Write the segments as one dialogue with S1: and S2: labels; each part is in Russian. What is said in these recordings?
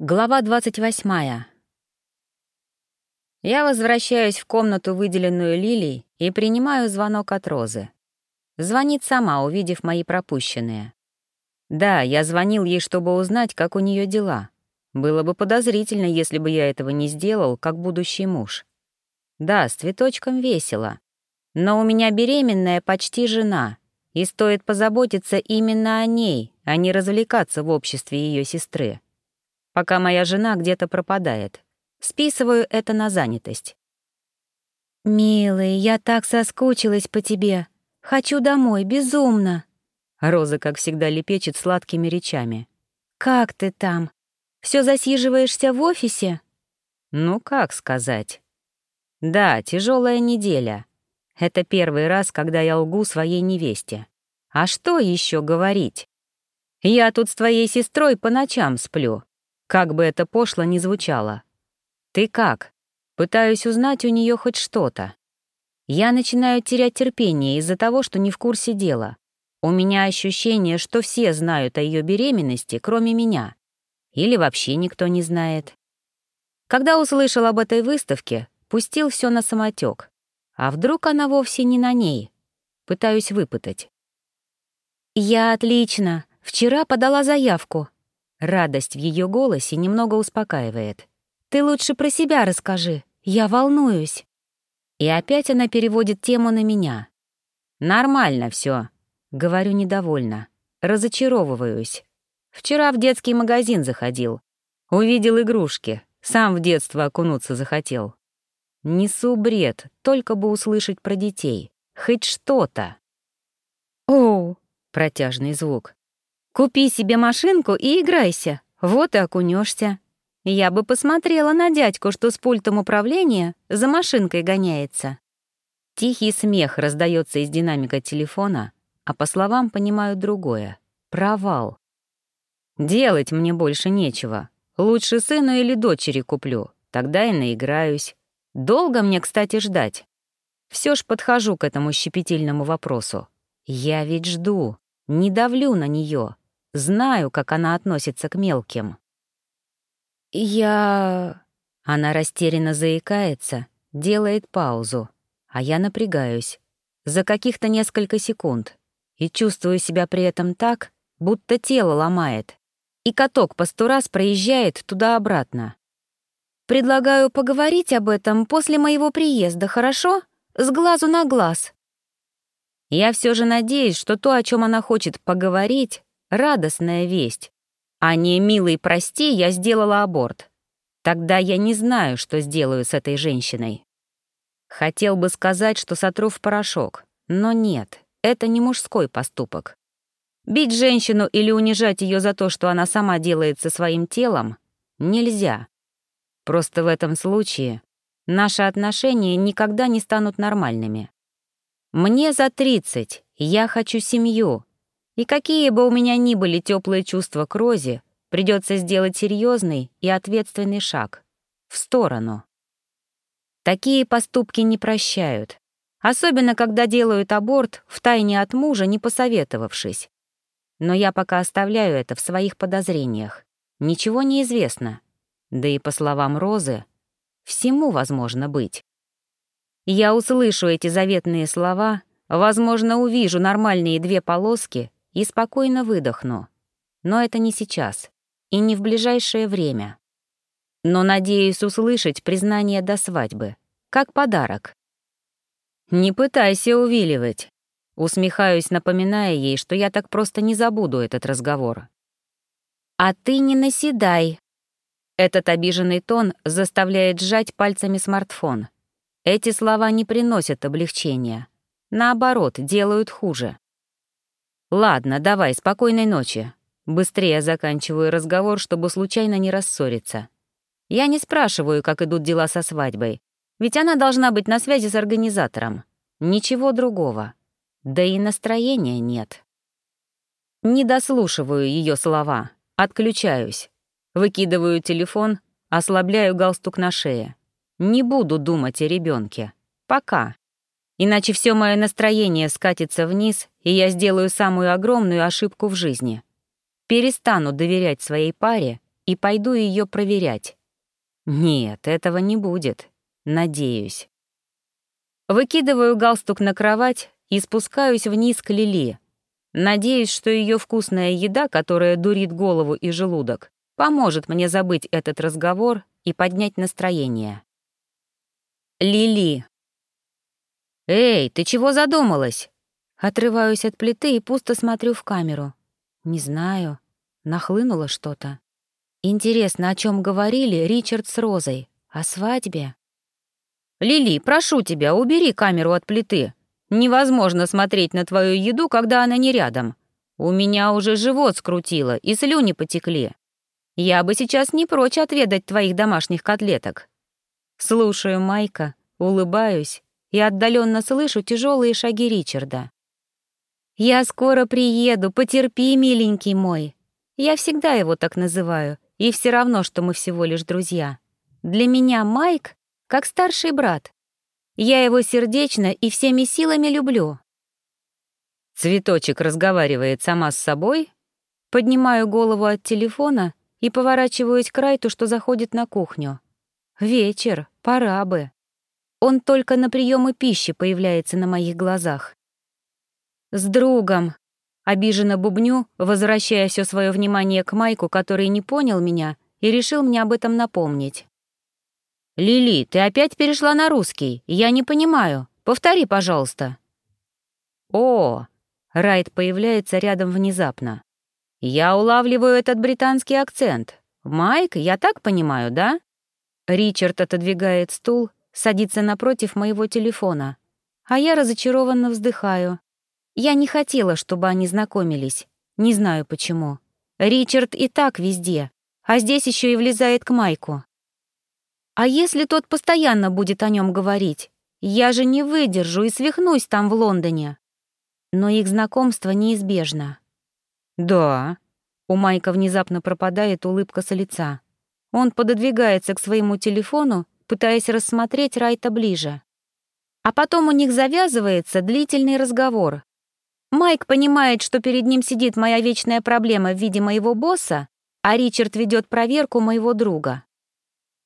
S1: Глава 28. Я возвращаюсь в комнату, выделенную Лилией, и принимаю звонок от Розы. Звонит сама, увидев мои пропущенные. Да, я звонил ей, чтобы узнать, как у нее дела. Было бы подозрительно, если бы я этого не сделал, как будущий муж. Да, с цветочком весело. Но у меня беременная почти жена, и стоит позаботиться именно о ней, а не развлекаться в обществе ее сестры пока моя жена где-то пропадает. Списываю это на занятость.
S2: «Милый, я так соскучилась по тебе. Хочу домой, безумно!»
S1: Роза, как всегда, лепечет сладкими речами.
S2: «Как ты там? Все засиживаешься в офисе?»
S1: «Ну, как сказать?» «Да, тяжелая неделя. Это первый раз, когда я лгу своей невесте. А что еще говорить? Я тут с твоей сестрой по ночам сплю. Как бы это пошло ни звучало. «Ты как?» Пытаюсь узнать у нее хоть что-то. Я начинаю терять терпение из-за того, что не в курсе дела. У меня ощущение, что все знают о ее беременности, кроме меня. Или вообще никто не знает. Когда услышал об этой выставке, пустил все на самотек. А вдруг она вовсе не на ней? Пытаюсь выпытать.
S2: «Я отлично. Вчера подала заявку.
S1: Радость в ее голосе немного успокаивает.
S2: «Ты лучше про себя расскажи. Я волнуюсь».
S1: И опять она переводит тему на меня. «Нормально все, говорю недовольно. Разочаровываюсь. Вчера в детский магазин заходил. Увидел игрушки. Сам в детство окунуться захотел. Несу бред, только бы услышать про детей. Хоть что-то.
S2: «Оу!»
S1: — протяжный звук.
S2: Купи себе машинку и играйся, вот и окунешься. Я бы посмотрела на дядьку, что с пультом управления за машинкой гоняется.
S1: Тихий смех раздается из динамика телефона, а по словам понимаю другое — провал. Делать мне больше нечего. Лучше сыну или дочери куплю, тогда и наиграюсь. Долго мне, кстати, ждать. Все ж подхожу к этому щепетильному вопросу. Я ведь жду, не давлю на нее, Знаю, как она относится к мелким.
S2: Я...
S1: Она растерянно заикается, делает паузу, а я напрягаюсь. За каких-то несколько секунд. И чувствую себя при этом так, будто тело ломает. И каток по сто раз проезжает туда-обратно.
S2: Предлагаю поговорить об этом после моего приезда, хорошо? С глазу на глаз.
S1: Я все же надеюсь, что то, о чем она хочет поговорить, радостная весть, а не «милый, прости, я сделала аборт». Тогда я не знаю, что сделаю с этой женщиной. Хотел бы сказать, что сотру в порошок, но нет, это не мужской поступок. Бить женщину или унижать ее за то, что она сама делает со своим телом, нельзя. Просто в этом случае наши отношения никогда не станут нормальными. Мне за 30, я хочу семью, и какие бы у меня ни были теплые чувства к Розе, придется сделать серьезный и ответственный шаг в сторону. Такие поступки не прощают, особенно когда делают аборт втайне от мужа, не посоветовавшись. Но я пока оставляю это в своих подозрениях. Ничего не известно. Да и по словам Розы, всему возможно быть. Я услышу эти заветные слова, возможно, увижу нормальные две полоски и спокойно выдохну. Но это не сейчас и не в ближайшее время. Но надеюсь услышать признание до свадьбы, как подарок. «Не пытайся увиливать», — усмехаюсь, напоминая ей, что я так просто не забуду этот разговор.
S2: «А ты не наседай»,
S1: этот обиженный тон заставляет сжать пальцами смартфон. Эти слова не приносят облегчения. Наоборот, делают хуже. «Ладно, давай, спокойной ночи». Быстрее заканчиваю разговор, чтобы случайно не рассориться. Я не спрашиваю, как идут дела со свадьбой, ведь она должна быть на связи с организатором. Ничего другого. Да и настроения нет. Не дослушиваю ее слова, отключаюсь. Выкидываю телефон, ослабляю галстук на шее. Не буду думать о ребенке. Пока. Иначе все мое настроение скатится вниз, и я сделаю самую огромную ошибку в жизни. Перестану доверять своей паре и пойду ее проверять. Нет, этого не будет. Надеюсь. Выкидываю галстук на кровать и спускаюсь вниз к Лили. Надеюсь, что ее вкусная еда, которая дурит голову и желудок, поможет мне забыть этот разговор и поднять настроение. Лили. «Эй, ты чего задумалась?» Отрываюсь от плиты и пусто смотрю в камеру. Не знаю. Нахлынуло что-то. Интересно, о чем говорили Ричард с Розой? О свадьбе? «Лили, прошу тебя, убери камеру от плиты. Невозможно смотреть на твою еду, когда она не рядом. У меня уже живот скрутило, и слюни потекли. Я бы сейчас не прочь отведать твоих домашних котлеток». Слушаю Майка, улыбаюсь и отдаленно слышу тяжелые шаги Ричарда. «Я скоро приеду, потерпи, миленький мой. Я всегда его так называю, и все равно, что мы всего лишь друзья. Для меня Майк как старший брат. Я его сердечно и всеми силами люблю». Цветочек разговаривает сама с собой. Поднимаю голову от телефона и поворачиваюсь к Райту, что заходит на кухню. Вечер, пора бы. Он только на приемы пищи появляется на моих глазах. «С другом!» Обиженно бубню, возвращая все свое внимание к Майку, который не понял меня и решил мне об этом напомнить. «Лили, ты опять перешла на русский? Я не понимаю. Повтори, пожалуйста». «О!» — Райт появляется рядом внезапно. «Я улавливаю этот британский акцент. Майк, я так понимаю, да?» Ричард отодвигает стул, садится напротив моего телефона, а я разочарованно вздыхаю. Я не хотела, чтобы они знакомились. Не знаю почему. Ричард и так везде, а здесь еще и влезает к Майку. А если тот постоянно будет о нем говорить? Я же не выдержу и свихнусь там в Лондоне. Но их знакомство неизбежно. Да. У Майка внезапно пропадает улыбка с лица. Он пододвигается к своему телефону, пытаясь рассмотреть Райта ближе. А потом у них завязывается длительный разговор, Майк понимает, что перед ним сидит моя вечная проблема в виде моего босса, а Ричард ведет проверку моего друга.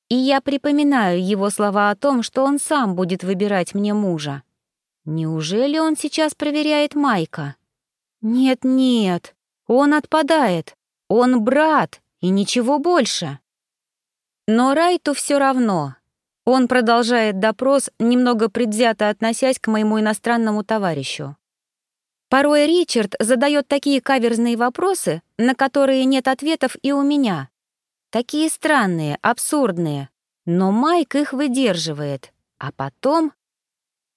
S1: И я припоминаю его слова о том, что он сам будет выбирать мне мужа. Неужели он сейчас проверяет Майка? Нет-нет, он отпадает. Он брат, и ничего больше. Но Райту все равно. Он продолжает допрос, немного предвзято относясь к моему иностранному товарищу. Порой Ричард задает такие каверзные вопросы, на которые нет ответов и у меня. Такие странные, абсурдные. Но Майк их выдерживает. А потом...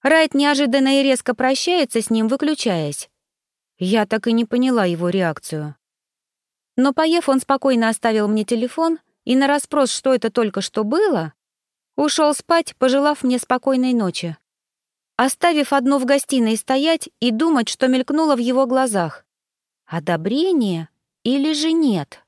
S1: Райт неожиданно и резко прощается с ним, выключаясь. Я так и не поняла его реакцию. Но поев, он спокойно оставил мне телефон и на расспрос, что это только что было, ушел спать, пожелав мне спокойной ночи оставив одну в гостиной стоять и думать, что мелькнуло в его глазах. Одобрение или же нет?